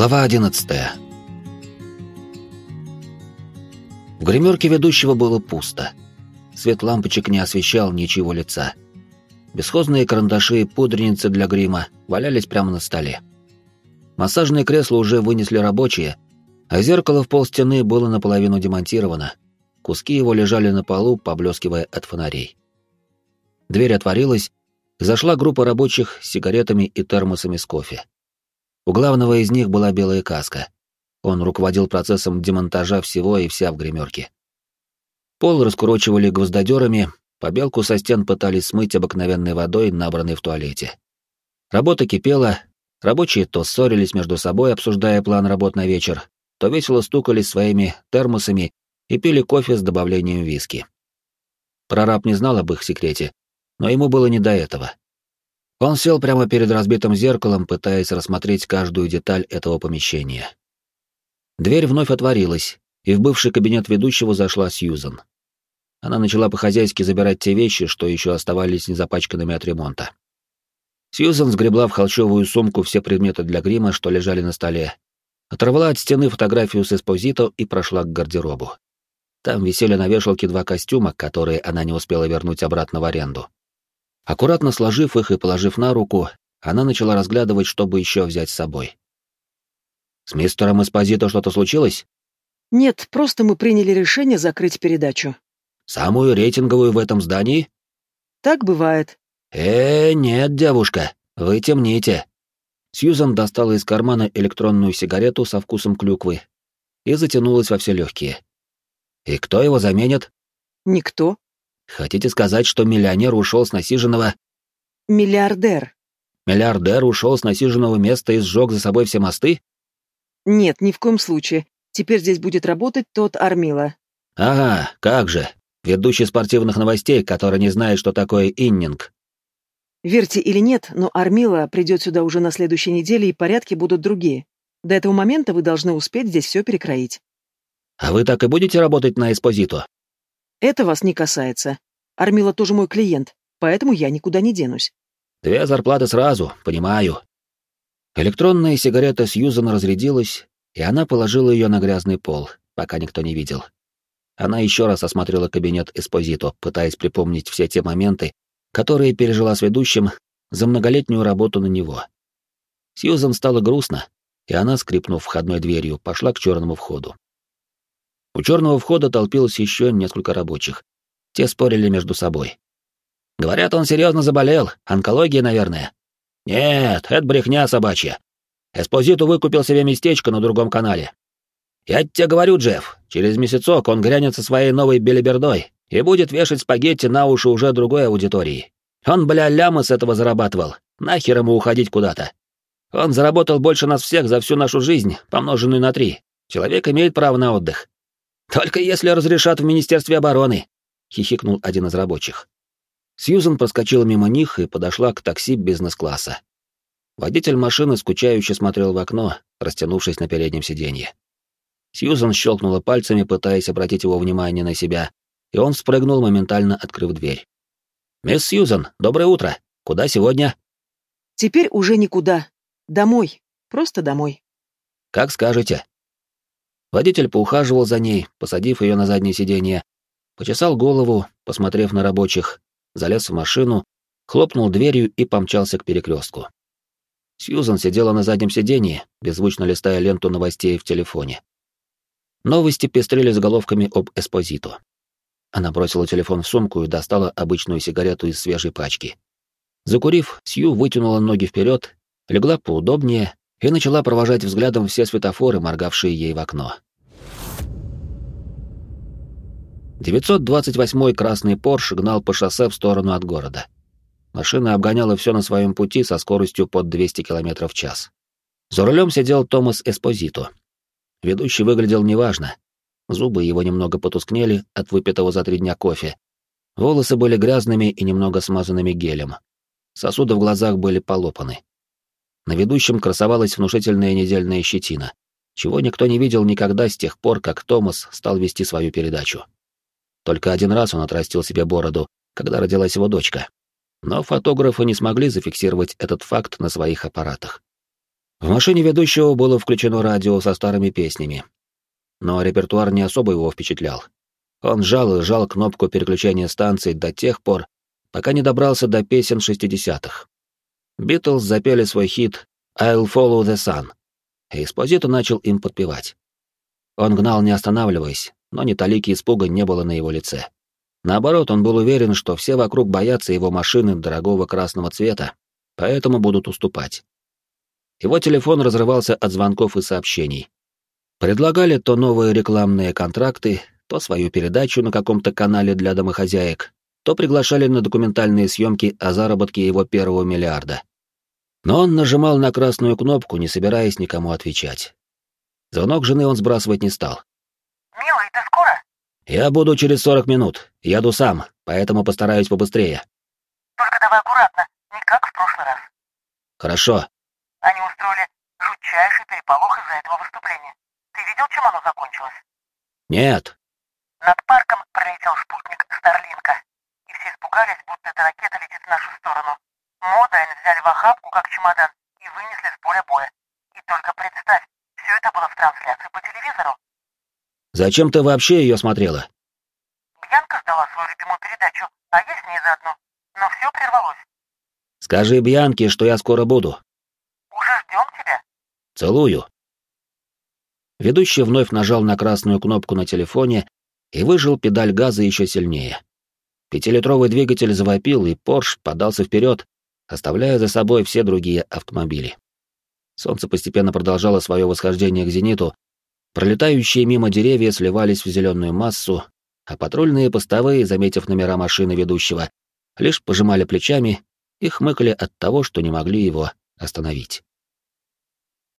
Глава 11 В гримерке ведущего было пусто. Свет лампочек не освещал ничего лица. Бесхозные карандаши и пудреницы для грима валялись прямо на столе. Массажные кресла уже вынесли рабочие, а зеркало в пол стены было наполовину демонтировано. Куски его лежали на полу, поблескивая от фонарей. Дверь отворилась, зашла группа рабочих с сигаретами и термосами с кофе. У главного из них была белая каска. Он руководил процессом демонтажа всего и вся в гримерке. Пол раскурочивали гвоздодерами, побелку со стен пытались смыть обыкновенной водой, набранной в туалете. Работа кипела, рабочие то ссорились между собой, обсуждая план работ на вечер, то весело стукались своими термосами и пили кофе с добавлением виски. Прораб не знал об их секрете, но ему было не до этого. Он сел прямо перед разбитым зеркалом, пытаясь рассмотреть каждую деталь этого помещения. Дверь вновь отворилась, и в бывший кабинет ведущего зашла Сьюзан. Она начала по-хозяйски забирать те вещи, что еще оставались незапачканными от ремонта. Сьюзан сгребла в холщовую сумку все предметы для грима, что лежали на столе, оторвала от стены фотографию с эспозито и прошла к гардеробу. Там висели на вешалке два костюма, которые она не успела вернуть обратно в аренду. Аккуратно сложив их и положив на руку, она начала разглядывать, чтобы еще взять с собой. «С мистером Эспозито что-то случилось?» «Нет, просто мы приняли решение закрыть передачу». «Самую рейтинговую в этом здании?» «Так бывает». «Э, нет, девушка, вы темните». Сьюзан достала из кармана электронную сигарету со вкусом клюквы и затянулась во все легкие. «И кто его заменит?» «Никто. Хотите сказать, что миллионер ушел с насиженного... Миллиардер. Миллиардер ушел с насиженного места и сжег за собой все мосты? Нет, ни в коем случае. Теперь здесь будет работать тот Армила. Ага, как же. Ведущий спортивных новостей, который не знает, что такое иннинг. Верьте или нет, но Армила придет сюда уже на следующей неделе, и порядки будут другие. До этого момента вы должны успеть здесь все перекроить. А вы так и будете работать на Эспозито? Это вас не касается. Армила тоже мой клиент, поэтому я никуда не денусь. Две зарплаты сразу, понимаю. Электронная сигарета Сьюзан разрядилась, и она положила ее на грязный пол, пока никто не видел. Она еще раз осмотрела кабинет Эспозито, пытаясь припомнить все те моменты, которые пережила с ведущим за многолетнюю работу на него. Сьюзан стало грустно, и она, скрипнув входной дверью, пошла к черному входу. У черного входа толпилось еще несколько рабочих. Те спорили между собой. Говорят, он серьезно заболел, онкология, наверное. Нет, это брехня собачья. Эспозиту выкупил себе местечко на другом канале. Я тебе говорю, Джефф, через месяцок он грянет со своей новой белибердой и будет вешать спагетти на уши уже другой аудитории. Он, бля, лямы с этого зарабатывал. Нахер ему уходить куда-то? Он заработал больше нас всех за всю нашу жизнь, помноженную на три. Человек имеет право на отдых. «Только если разрешат в Министерстве обороны», — хихикнул один из рабочих. Сьюзен проскочила мимо них и подошла к такси бизнес-класса. Водитель машины скучающе смотрел в окно, растянувшись на переднем сиденье. Сьюзен щелкнула пальцами, пытаясь обратить его внимание на себя, и он спрыгнул, моментально открыв дверь. «Мисс Сьюзен, доброе утро. Куда сегодня?» «Теперь уже никуда. Домой. Просто домой». «Как скажете», Водитель поухаживал за ней, посадив ее на заднее сиденье, почесал голову, посмотрев на рабочих, залез в машину, хлопнул дверью и помчался к перекрестку. Сьюзан сидела на заднем сиденье, беззвучно листая ленту новостей в телефоне. Новости пестрели заголовками об Эспозито. Она бросила телефон в сумку и достала обычную сигарету из свежей пачки. Закурив, Сью вытянула ноги вперед, легла поудобнее и начала провожать взглядом все светофоры, моргавшие ей в окно. 928-й красный Порш гнал по шоссе в сторону от города. Машина обгоняла все на своем пути со скоростью под 200 км в час. За рулем сидел Томас Эспозито. Ведущий выглядел неважно. Зубы его немного потускнели от выпитого за три дня кофе. Волосы были грязными и немного смазанными гелем. Сосуды в глазах были полопаны. На ведущем красовалась внушительная недельная щетина, чего никто не видел никогда с тех пор, как Томас стал вести свою передачу. Только один раз он отрастил себе бороду, когда родилась его дочка. Но фотографы не смогли зафиксировать этот факт на своих аппаратах. В машине ведущего было включено радио со старыми песнями. Но репертуар не особо его впечатлял. Он жал и жал кнопку переключения станций до тех пор, пока не добрался до песен 60-х. Битлз запели свой хит «I'll follow the sun», и Эспозито начал им подпевать. Он гнал, не останавливаясь, но ни талики испуга не было на его лице. Наоборот, он был уверен, что все вокруг боятся его машины дорогого красного цвета, поэтому будут уступать. Его телефон разрывался от звонков и сообщений. Предлагали то новые рекламные контракты, то свою передачу на каком-то канале для домохозяек, то приглашали на документальные съемки о заработке его первого миллиарда. Но он нажимал на красную кнопку, не собираясь никому отвечать. Звонок жены он сбрасывать не стал. «Милый, ты скоро?» «Я буду через сорок минут. Еду сам, поэтому постараюсь побыстрее». «Только давай аккуратно, не как в прошлый раз». «Хорошо». Они устроили жутчайший переполох из-за этого выступления. Ты видел, чем оно закончилось? «Нет». Над парком пролетел спутник Старлинка, и все испугались, будто эта ракета летит в нашу сторону. Модайн взяли в охапку, чемодан, и вынесли с поля боя. И только представь, все это было в трансляции по телевизору. «Зачем ты вообще ее смотрела?» Бьянка сдала свою любимую передачу, а я с ней заодно. Но все прервалось. «Скажи Бьянке, что я скоро буду. Уже ждем тебя. Целую». Ведущий вновь нажал на красную кнопку на телефоне и выжил педаль газа еще сильнее. Пятилитровый двигатель завопил, и Порш подался вперед, оставляя за собой все другие автомобили. Солнце постепенно продолжало свое восхождение к зениту, пролетающие мимо деревья сливались в зеленую массу, а патрульные постовые, заметив номера машины ведущего, лишь пожимали плечами и хмыкали от того, что не могли его остановить.